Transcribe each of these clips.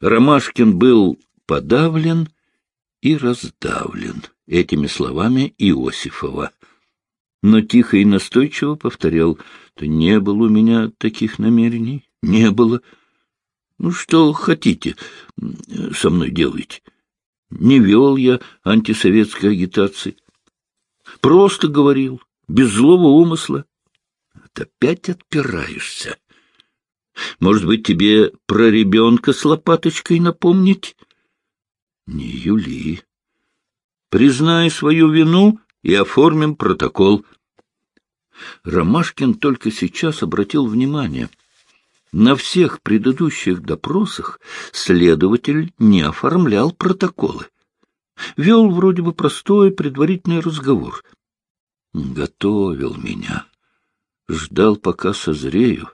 Ромашкин был подавлен и раздавлен этими словами Иосифова. Но тихо и настойчиво повторял, «То не было у меня таких намерений, не было. Ну, что хотите, со мной делайте. Не вел я антисоветской агитации. Просто говорил, без злого умысла. Ты опять отпираешься. Может быть, тебе про ребенка с лопаточкой напомнить? Не Юли. Признай свою вину и оформим протокол. Ромашкин только сейчас обратил внимание. На всех предыдущих допросах следователь не оформлял протоколы. Вел вроде бы простой предварительный разговор. Готовил меня. Ждал, пока созрею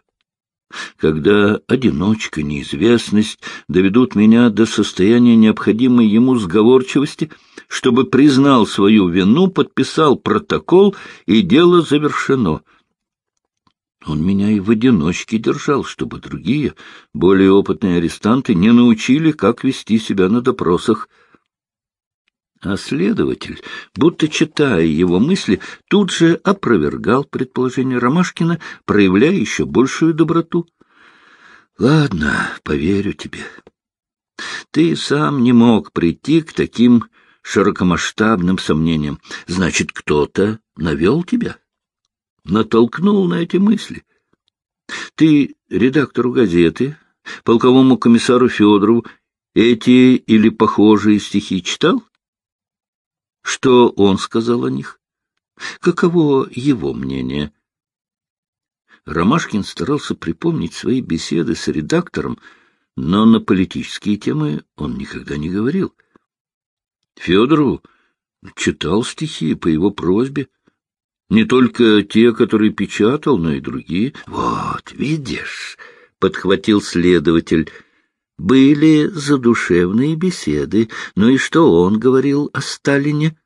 когда одиночка, неизвестность доведут меня до состояния необходимой ему сговорчивости, чтобы признал свою вину, подписал протокол, и дело завершено. Он меня и в одиночке держал, чтобы другие, более опытные арестанты, не научили, как вести себя на допросах. А следователь, будто читая его мысли, тут же опровергал предположение Ромашкина, проявляя еще большую доброту. — Ладно, поверю тебе. Ты сам не мог прийти к таким широкомасштабным сомнениям. Значит, кто-то навел тебя? Натолкнул на эти мысли. Ты редактору газеты, полковому комиссару Федорову, эти или похожие стихи читал? Что он сказал о них? Каково его мнение? Ромашкин старался припомнить свои беседы с редактором, но на политические темы он никогда не говорил. Федорову читал стихи по его просьбе. Не только те, которые печатал, но и другие. — Вот, видишь, — подхватил следователь, — были задушевные беседы. Ну и что он говорил о Сталине?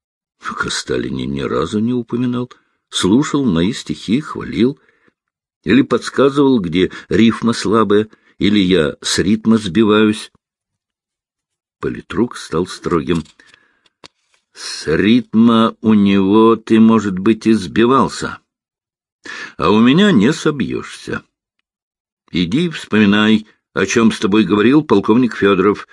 — О Сталине ни разу не упоминал. Слушал мои стихи, хвалил — или подсказывал, где рифма слабая, или я с ритма сбиваюсь. Политрук стал строгим. С ритма у него ты, может быть, и сбивался, а у меня не собьешься. Иди вспоминай, о чем с тобой говорил полковник Федоров.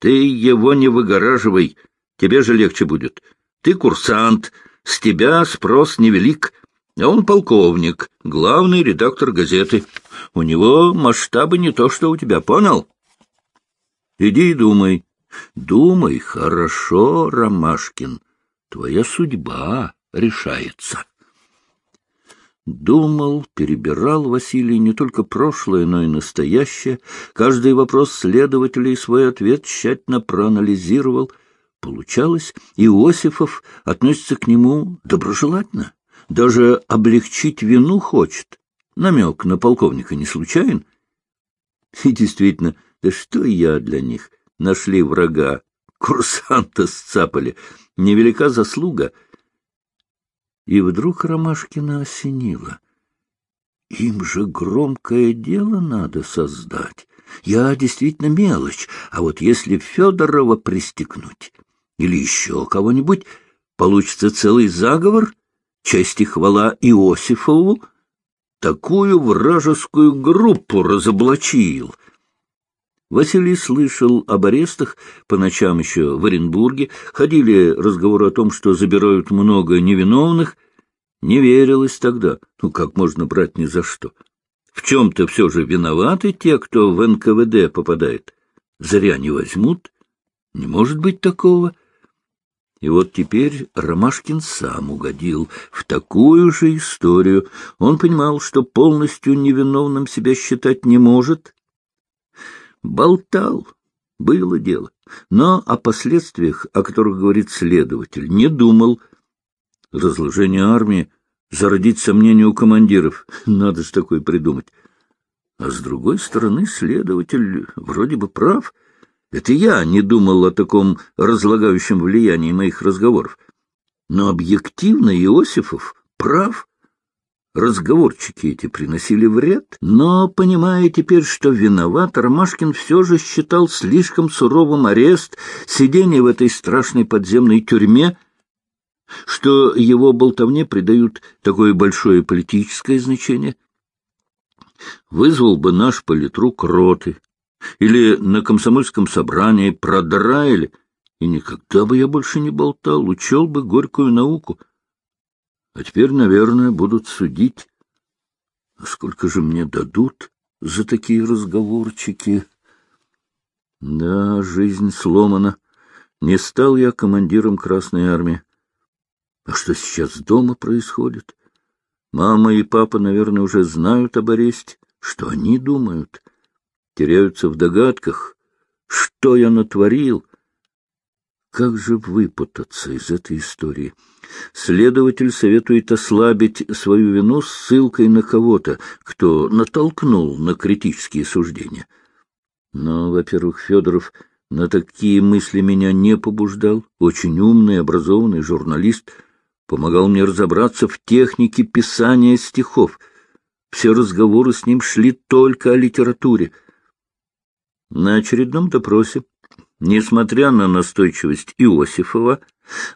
Ты его не выгораживай, тебе же легче будет. Ты курсант, с тебя спрос невелик — а он полковник, главный редактор газеты. У него масштабы не то, что у тебя, понял? Иди и думай. Думай хорошо, Ромашкин. Твоя судьба решается. Думал, перебирал Василий не только прошлое, но и настоящее. Каждый вопрос следователя и свой ответ тщательно проанализировал. Получалось, Иосифов относится к нему доброжелательно даже облегчить вину хочет. Намек на полковника не случайен? И действительно, да что я для них? Нашли врага, курсанта сцапали. Невелика заслуга. И вдруг Ромашкина осенило. Им же громкое дело надо создать. Я действительно мелочь, а вот если Федорова пристегнуть или еще кого-нибудь, получится целый заговор — честь и хвала Иосифову, такую вражескую группу разоблачил. Василий слышал об арестах, по ночам еще в Оренбурге, ходили разговоры о том, что забирают много невиновных. Не верилось тогда, ну как можно брать ни за что. В чем-то все же виноваты те, кто в НКВД попадает. Зря не возьмут. Не может быть такого. И вот теперь Ромашкин сам угодил в такую же историю. Он понимал, что полностью невиновным себя считать не может. Болтал, было дело, но о последствиях, о которых говорит следователь, не думал. Разложение армии, зародить сомнения у командиров, надо же такое придумать. А с другой стороны, следователь вроде бы прав — это я не думал о таком разлагающем влиянии моих разговоров. Но объективно Иосифов прав. Разговорчики эти приносили вред, но, понимая теперь, что виноват, Ромашкин все же считал слишком суровым арест, сидение в этой страшной подземной тюрьме, что его болтовне придают такое большое политическое значение. Вызвал бы наш политрук роты, или на комсомольском собрании продраили, и никогда бы я больше не болтал, учел бы горькую науку. А теперь, наверное, будут судить. Сколько же мне дадут за такие разговорчики? Да, жизнь сломана. Не стал я командиром Красной Армии. А что сейчас дома происходит? Мама и папа, наверное, уже знают об аресте. Что они думают? Теряются в догадках. Что я натворил? Как же выпутаться из этой истории? Следователь советует ослабить свою вину ссылкой на кого-то, кто натолкнул на критические суждения. Но, во-первых, Федоров на такие мысли меня не побуждал. Очень умный, образованный журналист помогал мне разобраться в технике писания стихов. Все разговоры с ним шли только о литературе. На очередном допросе Несмотря на настойчивость Иосифова,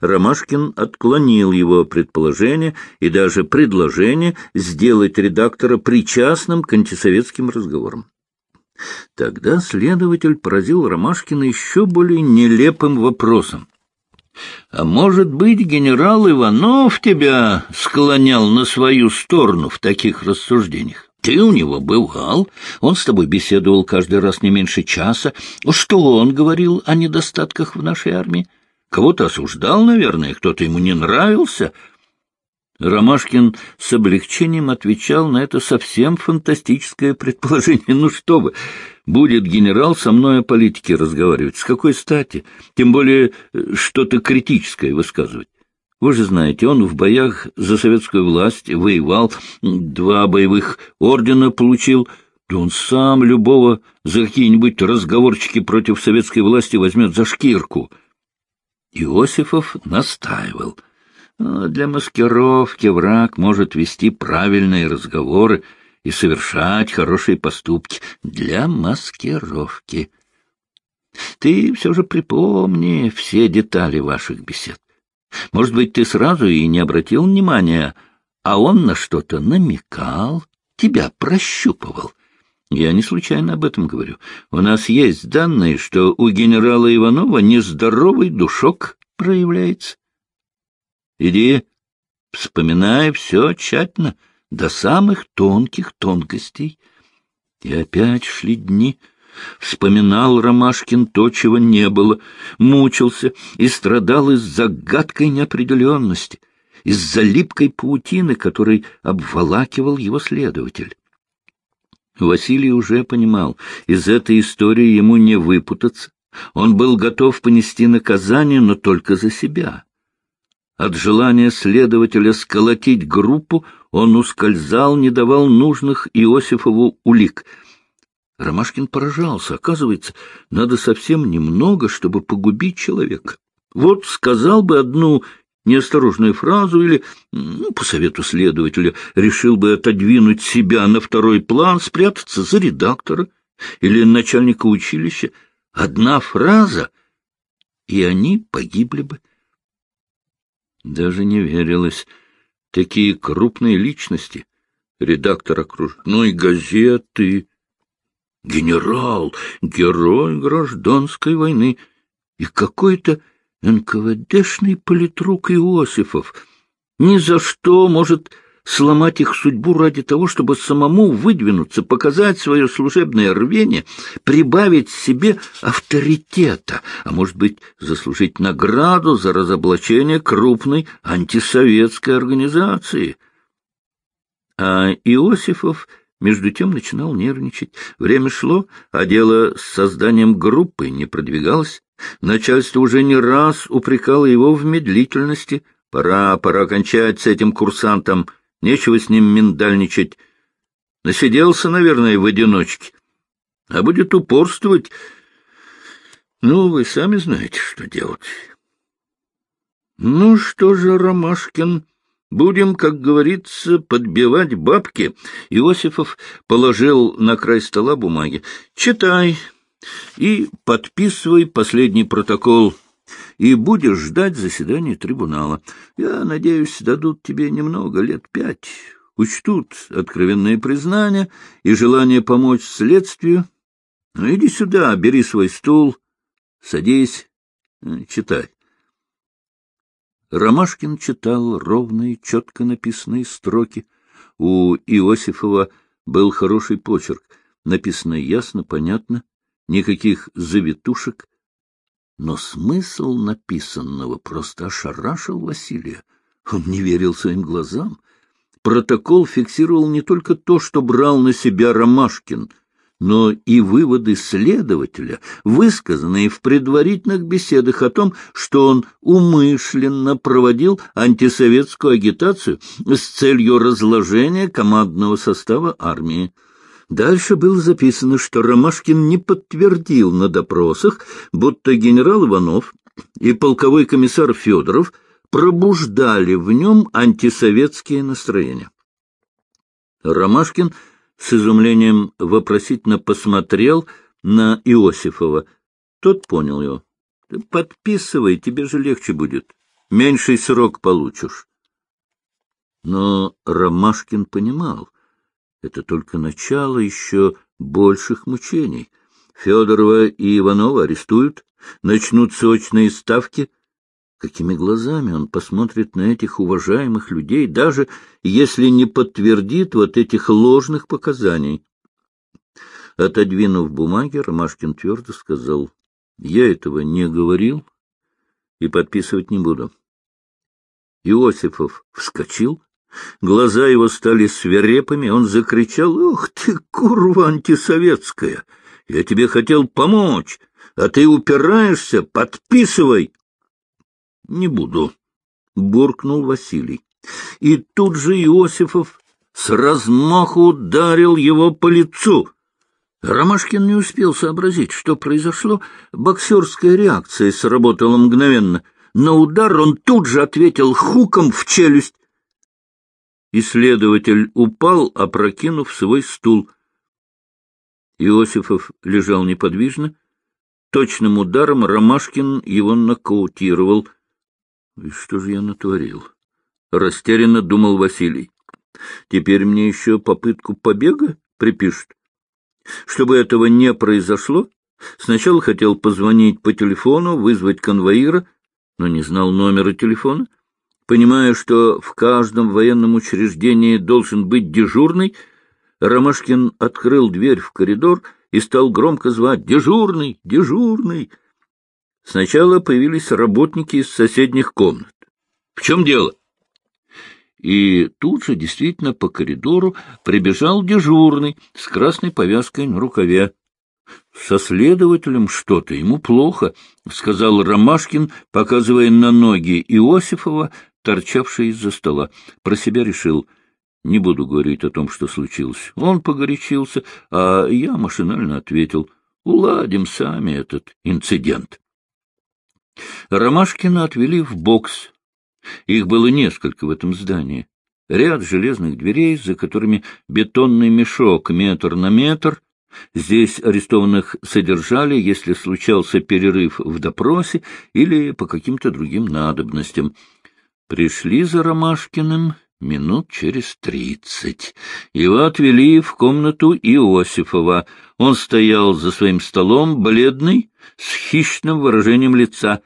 Ромашкин отклонил его предположение и даже предложение сделать редактора причастным к антисоветским разговорам. Тогда следователь поразил Ромашкина еще более нелепым вопросом. «А может быть, генерал Иванов тебя склонял на свою сторону в таких рассуждениях?» Ты у него бывал, он с тобой беседовал каждый раз не меньше часа. Что он говорил о недостатках в нашей армии? Кого-то осуждал, наверное, кто-то ему не нравился. Ромашкин с облегчением отвечал на это совсем фантастическое предположение. Ну что вы, будет генерал со мной о политике разговаривать. С какой стати? Тем более э, что-то критическое высказывать. Вы же знаете, он в боях за советскую власть воевал, два боевых ордена получил, да он сам любого за какие-нибудь разговорчики против советской власти возьмет за шкирку. Иосифов настаивал. «А для маскировки враг может вести правильные разговоры и совершать хорошие поступки. Для маскировки. Ты все же припомни все детали ваших бесед. Может быть, ты сразу и не обратил внимания, а он на что-то намекал, тебя прощупывал. Я не случайно об этом говорю. У нас есть данные, что у генерала Иванова нездоровый душок проявляется. Иди, вспоминай все тщательно, до самых тонких тонкостей. И опять шли дни — Вспоминал Ромашкин то, чего не было, мучился и страдал из-за гадкой неопределенности, из-за липкой паутины, которой обволакивал его следователь. Василий уже понимал, из этой истории ему не выпутаться. Он был готов понести наказание, но только за себя. От желания следователя сколотить группу он ускользал, не давал нужных Иосифову улик — Ромашкин поражался. Оказывается, надо совсем немного, чтобы погубить человека. Вот сказал бы одну неосторожную фразу или, ну, по совету следователя, решил бы отодвинуть себя на второй план, спрятаться за редактора или начальника училища. Одна фраза, и они погибли бы. Даже не верилось. Такие крупные личности, редактор окружной газеты, генерал, герой гражданской войны и какой-то НКВДшный политрук Иосифов. Ни за что может сломать их судьбу ради того, чтобы самому выдвинуться, показать свое служебное рвение, прибавить себе авторитета, а может быть, заслужить награду за разоблачение крупной антисоветской организации. А Иосифов между тем начинал нервничать. Время шло, а дело с созданием группы не продвигалось. Начальство уже не раз упрекало его в медлительности. Пора, пора кончать с этим курсантом, нечего с ним миндальничать. Насиделся, наверное, в одиночке. А будет упорствовать. Ну, вы сами знаете, что делать. Ну что же, Ромашкин, Будем, как говорится, подбивать бабки. Иосифов положил на край стола бумаги. Читай и подписывай последний протокол. И будешь ждать заседания трибунала. Я надеюсь, дадут тебе немного, лет пять. Учтут откровенные признания и желание помочь следствию. Ну, иди сюда, бери свой стул, садись, э, читай. Ромашкин читал ровные, четко написанные строки. У Иосифова был хороший почерк, написано ясно, понятно, никаких завитушек. Но смысл написанного просто ошарашил Василия. Он не верил своим глазам. Протокол фиксировал не только то, что брал на себя Ромашкин — но и выводы следователя, высказанные в предварительных беседах о том, что он умышленно проводил антисоветскую агитацию с целью разложения командного состава армии. Дальше было записано, что Ромашкин не подтвердил на допросах, будто генерал Иванов и полковой комиссар Федоров пробуждали в нем антисоветские настроения. Ромашкин — с изумлением вопросительно посмотрел на Иосифова. Тот понял его. — Подписывай, тебе же легче будет. Меньший срок получишь. Но Ромашкин понимал, это только начало еще больших мучений. Федорова и Иванова арестуют, начнут сочные ставки — Какими глазами он посмотрит на этих уважаемых людей, даже если не подтвердит вот этих ложных показаний? Отодвинув бумаги, Ромашкин твердо сказал, — Я этого не говорил и подписывать не буду. Иосифов вскочил, глаза его стали свирепыми, он закричал, — Ох ты, курва антисоветская! Я тебе хотел помочь, а ты упираешься, подписывай! — Не буду, — буркнул Василий. И тут же Иосифов с размаху ударил его по лицу. Ромашкин не успел сообразить, что произошло. Боксерская реакция сработала мгновенно. На удар он тут же ответил хуком в челюсть. Исследователь упал, опрокинув свой стул. Иосифов лежал неподвижно. Точным ударом Ромашкин его нокаутировал — и что же я натворил? Растерянно думал Василий. Теперь мне еще попытку побега припишут. Чтобы этого не произошло, сначала хотел позвонить по телефону, вызвать конвоира, но не знал номера телефона. Понимая, что в каждом военном учреждении должен быть дежурный, Ромашкин открыл дверь в коридор и стал громко звать «Дежурный! Дежурный!» Сначала появились работники из соседних комнат. В чем дело? И тут же действительно по коридору прибежал дежурный с красной повязкой на рукаве. — Со следователем что-то, ему плохо, — сказал Ромашкин, показывая на ноги Иосифова, торчавшие из-за стола. Про себя решил, не буду говорить о том, что случилось. Он погорячился, а я машинально ответил, уладим сами этот инцидент. Ромашкина отвели в бокс. Их было несколько в этом здании. Ряд железных дверей, за которыми бетонный мешок метр на метр. Здесь арестованных содержали, если случался перерыв в допросе или по каким-то другим надобностям. Пришли за Ромашкиным минут через тридцать. Его отвели в комнату Иосифова. Он стоял за своим столом, бледный, с хищным выражением лица.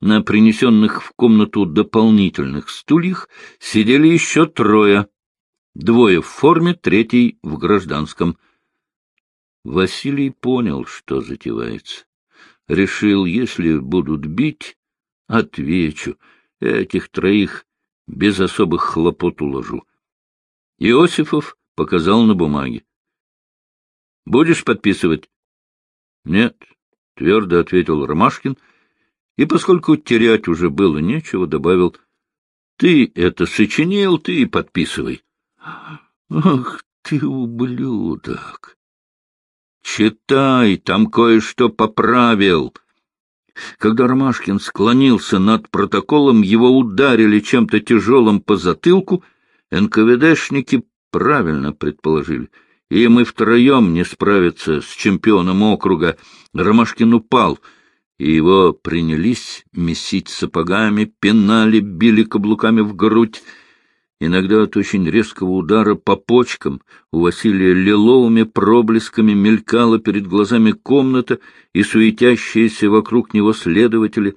На принесенных в комнату дополнительных стульях сидели еще трое. Двое в форме, третий в гражданском. Василий понял, что затевается. Решил, если будут бить, отвечу. Этих троих без особых хлопот уложу. Иосифов показал на бумаге. — Будешь подписывать? — Нет, — твердо ответил Ромашкин, — и, поскольку терять уже было нечего, добавил, — Ты это сочинил, ты и подписывай. — Ах ты, ублюдок! — Читай, там кое-что поправил. Когда Ромашкин склонился над протоколом, его ударили чем-то тяжелым по затылку. НКВДшники правильно предположили. И втроем не справиться с чемпионом округа. Ромашкин упал, и его принялись месить сапогами, пинали, били каблуками в грудь. Иногда от очень резкого удара по почкам у Василия лиловыми проблесками мелькала перед глазами комната и суетящиеся вокруг него следователи.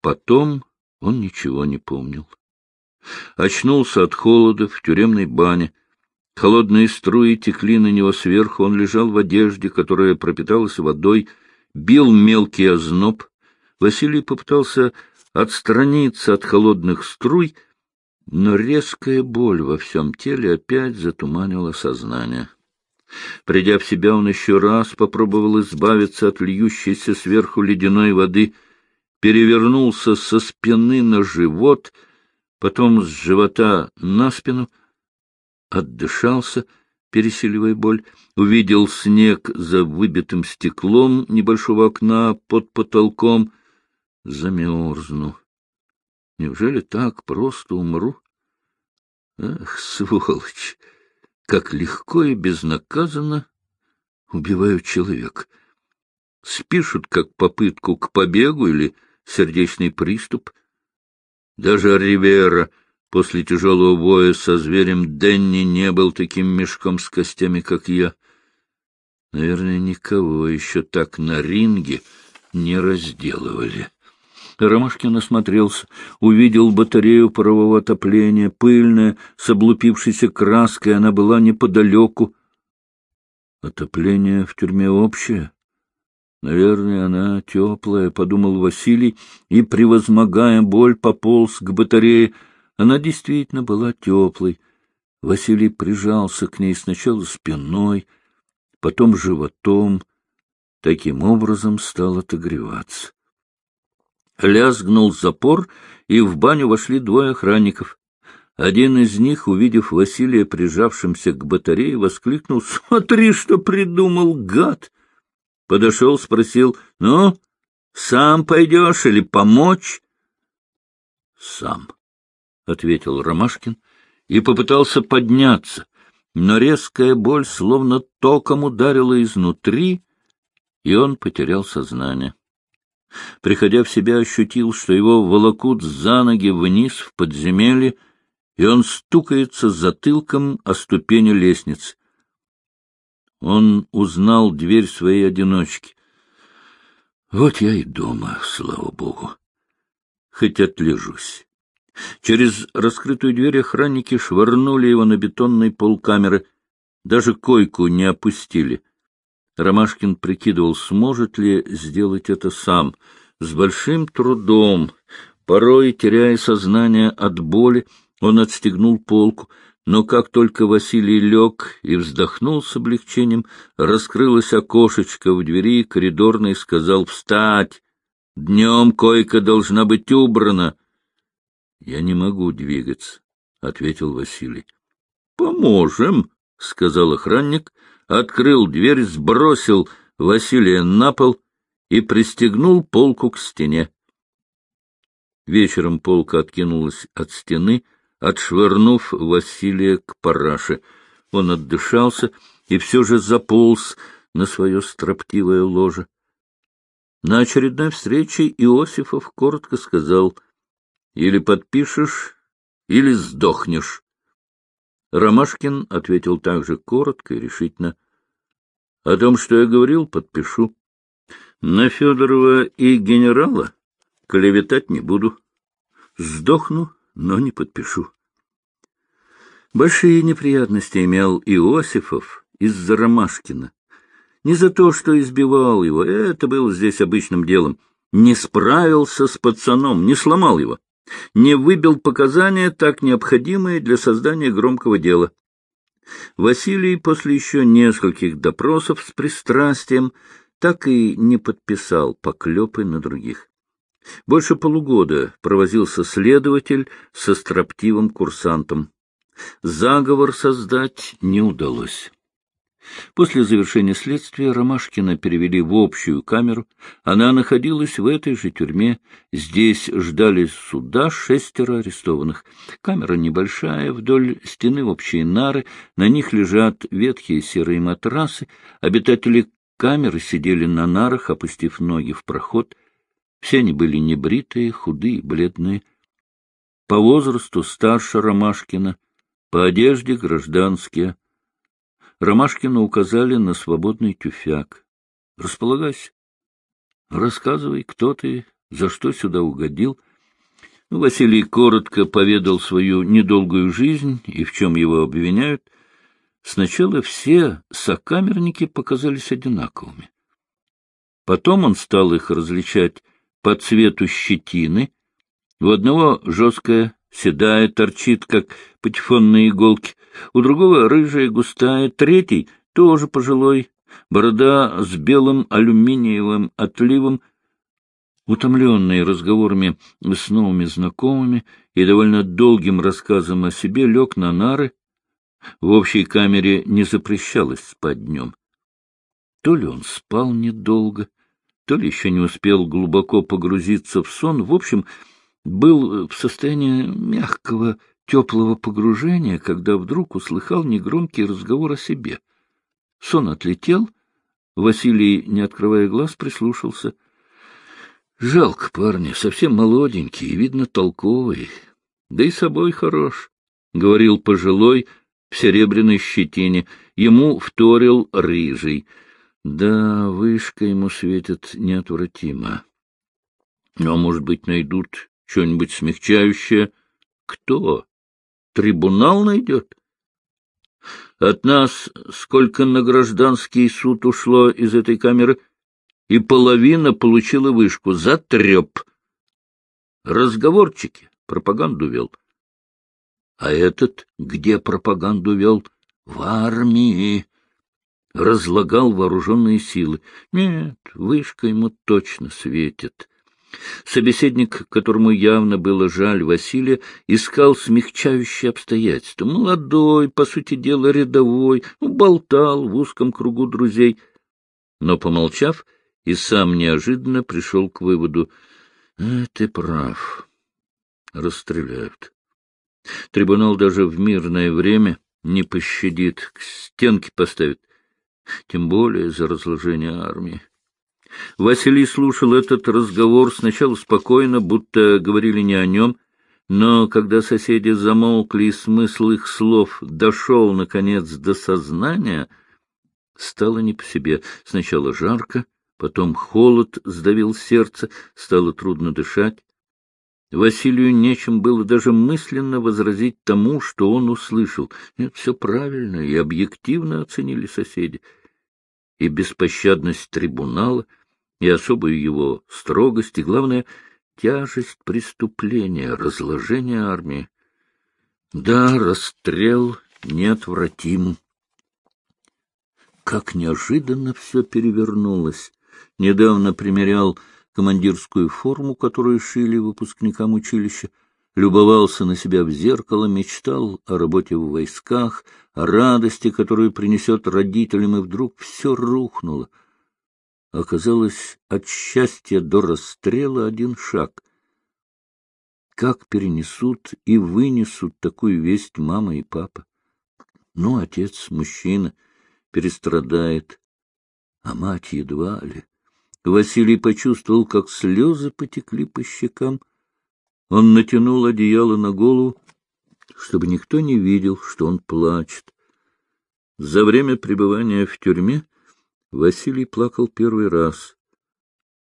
Потом он ничего не помнил. Очнулся от холода в тюремной бане. Холодные струи текли на него сверху, он лежал в одежде, которая пропиталась водой, бил мелкий озноб. Василий попытался отстраниться от холодных струй, но резкая боль во всем теле опять затуманила сознание. Придя в себя, он еще раз попробовал избавиться от льющейся сверху ледяной воды, перевернулся со спины на живот, потом с живота на спину, отдышался, пересиливая боль, увидел снег за выбитым стеклом небольшого окна под потолком, замерзну. Неужели так просто умру? Ах, сволочь! Как легко и безнаказанно убивают человека. Спишут как попытку к побегу или сердечный приступ. Даже Ривера после тяжелого боя со зверем Денни не был таким мешком с костями, как я. Наверное, никого еще так на ринге не разделывали. Ромашкин осмотрелся, увидел батарею парового отопления, пыльная, с облупившейся краской, она была неподалеку. Отопление в тюрьме общее. Наверное, она теплая, — подумал Василий, и, превозмогая боль, пополз к батарее. Она действительно была теплой. Василий прижался к ней сначала спиной, потом животом. Таким образом стал отогреваться. Лязгнул запор, и в баню вошли двое охранников. Один из них, увидев Василия прижавшимся к батарее, воскликнул «Смотри, что придумал, гад!» Подошел, спросил «Ну, сам пойдешь или помочь?» «Сам», — ответил Ромашкин и попытался подняться, но резкая боль словно током ударила изнутри, и он потерял сознание. Приходя в себя, ощутил, что его волокут за ноги вниз в подземелье, и он стукается затылком о ступени лестницы. Он узнал дверь своей одиночки. Вот я и дома, слава богу. Хоть отлежусь. Через раскрытую дверь охранники швырнули его на бетонный пол камеры, даже койку не опустили — Ромашкин прикидывал, сможет ли сделать это сам. С большим трудом, порой теряя сознание от боли, он отстегнул полку, но как только Василий лег и вздохнул с облегчением, раскрылось окошечко в двери, коридорный сказал «Встать! Днем койка должна быть убрана!» «Я не могу двигаться», — ответил Василий. «Поможем», — сказал охранник, открыл дверь, сбросил Василия на пол и пристегнул полку к стене. Вечером полка откинулась от стены, отшвырнув Василия к параше. Он отдышался и все же заполз на свое строптивое ложе. На очередной встрече Иосифов коротко сказал, «Или подпишешь, или сдохнешь». Ромашкин ответил также коротко и решительно. — О том, что я говорил, подпишу. На Федорова и генерала клеветать не буду. Сдохну, но не подпишу. Большие неприятности имел Иосифов из-за Ромашкина. Не за то, что избивал его, это было здесь обычным делом. Не справился с пацаном, не сломал его не выбил показания, так необходимые для создания громкого дела. Василий после еще нескольких допросов с пристрастием так и не подписал поклепы на других. Больше полугода провозился следователь со строптивым курсантом. Заговор создать не удалось. После завершения следствия Ромашкина перевели в общую камеру. Она находилась в этой же тюрьме. Здесь ждали суда шестеро арестованных. Камера небольшая, вдоль стены общие нары, на них лежат ветхие серые матрасы. Обитатели камеры сидели на нарах, опустив ноги в проход. Все они были небритые, худые, бледные. По возрасту старше Ромашкина, по одежде гражданские — Ромашкину указали на свободный тюфяк. — Располагайся. Рассказывай, кто ты, за что сюда угодил. Василий коротко поведал свою недолгую жизнь и в чем его обвиняют. Сначала все сокамерники показались одинаковыми. Потом он стал их различать по цвету щетины. У одного жесткая седая, торчит, как патефонные иголки, у другого рыжая, густая, третий тоже пожилой, борода с белым алюминиевым отливом, утомленный разговорами с новыми знакомыми и довольно долгим рассказом о себе, лег на нары. В общей камере не запрещалось спать днем. То ли он спал недолго, то ли еще не успел глубоко погрузиться в сон. В общем, был в состоянии мягкого, теплого погружения, когда вдруг услыхал негромкий разговор о себе. Сон отлетел, Василий, не открывая глаз, прислушался. Жалко парня, совсем молоденький, видно, толковый, да и собой хорош, — говорил пожилой в серебряной щетине, ему вторил рыжий. Да, вышка ему светит неотвратимо. Но, может быть, найдут что-нибудь смягчающее? Кто? Трибунал найдет? От нас сколько на гражданский суд ушло из этой камеры, и половина получила вышку за треп. Разговорчики пропаганду вел. А этот где пропаганду вел? В армии. Разлагал вооруженные силы. Нет, вышка ему точно светит. Собеседник, которому явно было жаль Василия, искал смягчающие обстоятельства. Молодой, по сути дела, рядовой, ну, болтал в узком кругу друзей. Но, помолчав, и сам неожиданно пришел к выводу. «Э, — Ты прав. Расстреляют. Трибунал даже в мирное время не пощадит, к стенке поставит, тем более за разложение армии. Василий слушал этот разговор сначала спокойно, будто говорили не о нем, но когда соседи замолкли и смысл их слов дошел, наконец, до сознания, стало не по себе. Сначала жарко, потом холод сдавил сердце, стало трудно дышать. Василию нечем было даже мысленно возразить тому, что он услышал. Нет, все правильно и объективно оценили соседи. И беспощадность трибунала — и особую его строгость, и, главное, тяжесть преступления, разложение армии. Да, расстрел неотвратим. Как неожиданно все перевернулось. Недавно примерял командирскую форму, которую шили выпускникам училища, любовался на себя в зеркало, мечтал о работе в войсках, о радости, которую принесет родителям, и вдруг все рухнуло — Оказалось, от счастья до расстрела один шаг. Как перенесут и вынесут такую весть мама и папа? Ну, отец, мужчина, перестрадает, а мать едва ли. Василий почувствовал, как слезы потекли по щекам. Он натянул одеяло на голову, чтобы никто не видел, что он плачет. За время пребывания в тюрьме Василий плакал первый раз.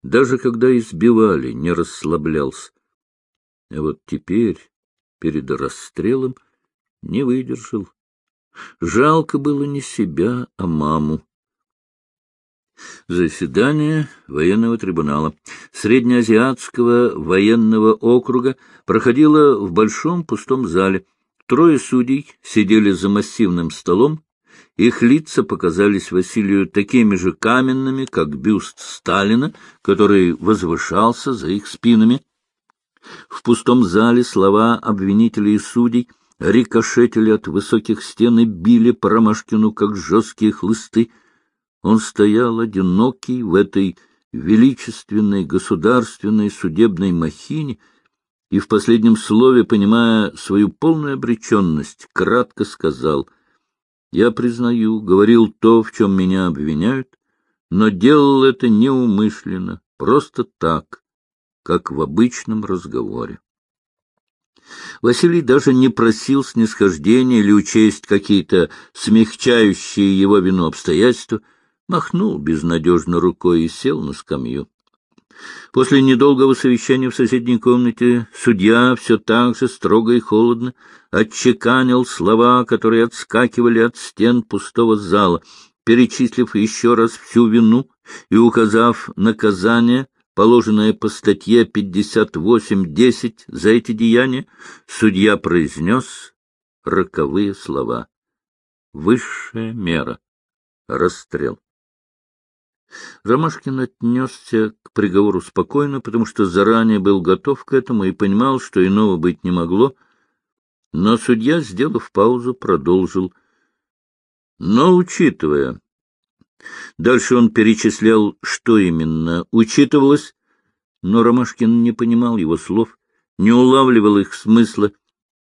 Даже когда избивали, не расслаблялся. А вот теперь, перед расстрелом, не выдержал. Жалко было не себя, а маму. Заседание военного трибунала Среднеазиатского военного округа проходило в большом пустом зале. Трое судей сидели за массивным столом, их лица показались Василию такими же каменными, как бюст Сталина, который возвышался за их спинами. В пустом зале слова обвинителей и судей рикошетили от высоких стен и били по Ромашкину, как жесткие хлысты. Он стоял одинокий в этой величественной государственной судебной махине и в последнем слове, понимая свою полную обреченность, кратко сказал «Я признаю, говорил то, в чем меня обвиняют, но делал это неумышленно, просто так, как в обычном разговоре». Василий даже не просил снисхождения или учесть какие-то смягчающие его вину обстоятельства, махнул безнадежно рукой и сел на скамью. После недолгого совещания в соседней комнате судья все так же строго и холодно отчеканил слова, которые отскакивали от стен пустого зала, перечислив еще раз всю вину и указав наказание, положенное по статье 58.10 за эти деяния, судья произнес роковые слова. Высшая мера — расстрел. Ромашкин отнесся к приговору спокойно, потому что заранее был готов к этому и понимал, что иного быть не могло, но судья, сделав паузу, продолжил. Но, учитывая Дальше он перечислял, что именно учитывалось, но Ромашкин не понимал его слов, не улавливал их смысла.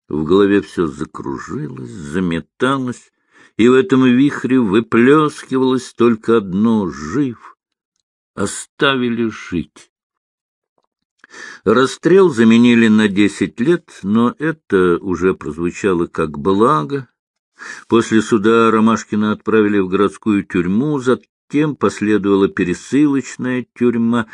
В голове все закружилось, заметалось, и в этом вихре выплескивалось только одно — жив. Оставили жить. Расстрел заменили на десять лет, но это уже прозвучало как благо, После суда Ромашкина отправили в городскую тюрьму, затем последовала пересылочная тюрьма.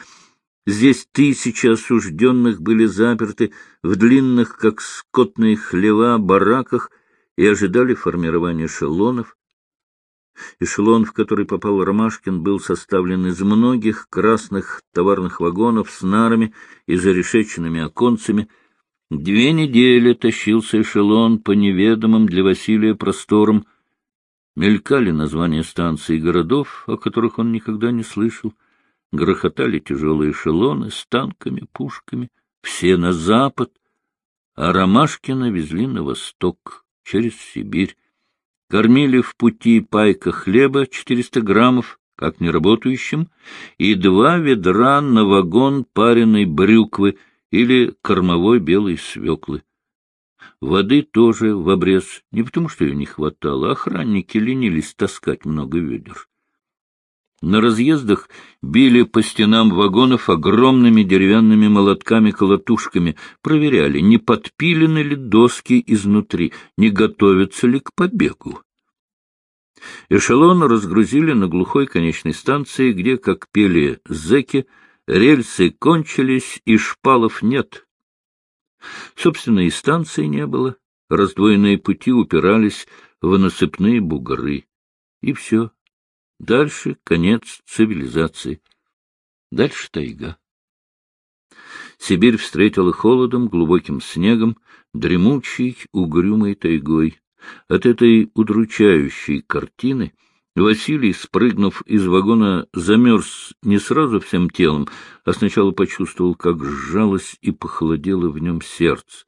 Здесь тысячи осужденных были заперты в длинных, как скотные хлева, бараках и ожидали формирования эшелонов. Эшелон, в который попал Ромашкин, был составлен из многих красных товарных вагонов с нарами и зарешеченными оконцами — Две недели тащился эшелон по неведомым для Василия просторам. Мелькали названия станций и городов, о которых он никогда не слышал. Грохотали тяжелые эшелоны с танками, пушками, все на запад, а Ромашкина везли на восток, через Сибирь. Кормили в пути пайка хлеба 400 граммов, как неработающим, и два ведра на вагон пареной брюквы — или кормовой белой свеклы. Воды тоже в обрез, не потому что ее не хватало, охранники ленились таскать много ведер. На разъездах били по стенам вагонов огромными деревянными молотками-колотушками, проверяли, не подпилены ли доски изнутри, не готовятся ли к побегу. Эшелон разгрузили на глухой конечной станции, где, как пели зэки, Рельсы кончились, и шпалов нет. Собственно, и станции не было. Раздвоенные пути упирались в насыпные бугры. И все. Дальше конец цивилизации. Дальше тайга. Сибирь встретила холодом, глубоким снегом, дремучей, угрюмой тайгой. От этой удручающей картины Василий, спрыгнув из вагона, замерз не сразу всем телом, а сначала почувствовал, как сжалось и похолодело в нем сердце.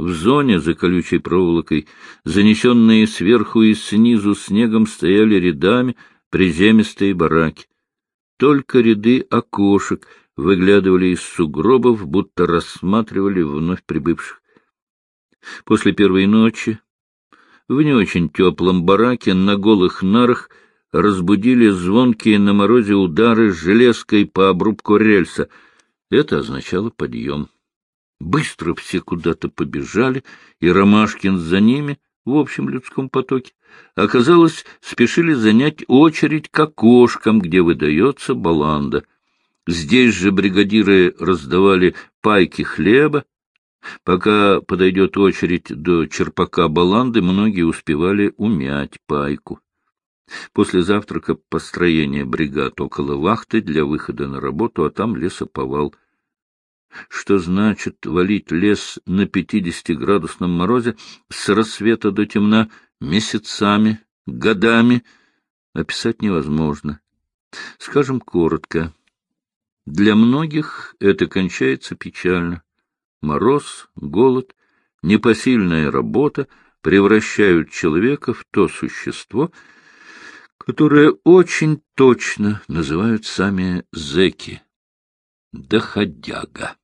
В зоне за колючей проволокой, занесенные сверху и снизу снегом, стояли рядами приземистые бараки. Только ряды окошек выглядывали из сугробов, будто рассматривали вновь прибывших. После первой ночи в не очень теплом бараке на голых нарах разбудили звонкие на морозе удары железкой по обрубку рельса. Это означало подъем. Быстро все куда-то побежали, и Ромашкин за ними в общем людском потоке. Оказалось, спешили занять очередь к окошкам, где выдается баланда. Здесь же бригадиры раздавали пайки хлеба, Пока подойдет очередь до черпака баланды, многие успевали умять пайку. После завтрака построение бригад около вахты для выхода на работу, а там лесоповал. Что значит валить лес на пятидесятиградусном морозе с рассвета до темна месяцами, годами, описать невозможно. Скажем коротко. Для многих это кончается печально. Мороз, голод, непосильная работа превращают человека в то существо, которое очень точно называют сами зеки — доходяга.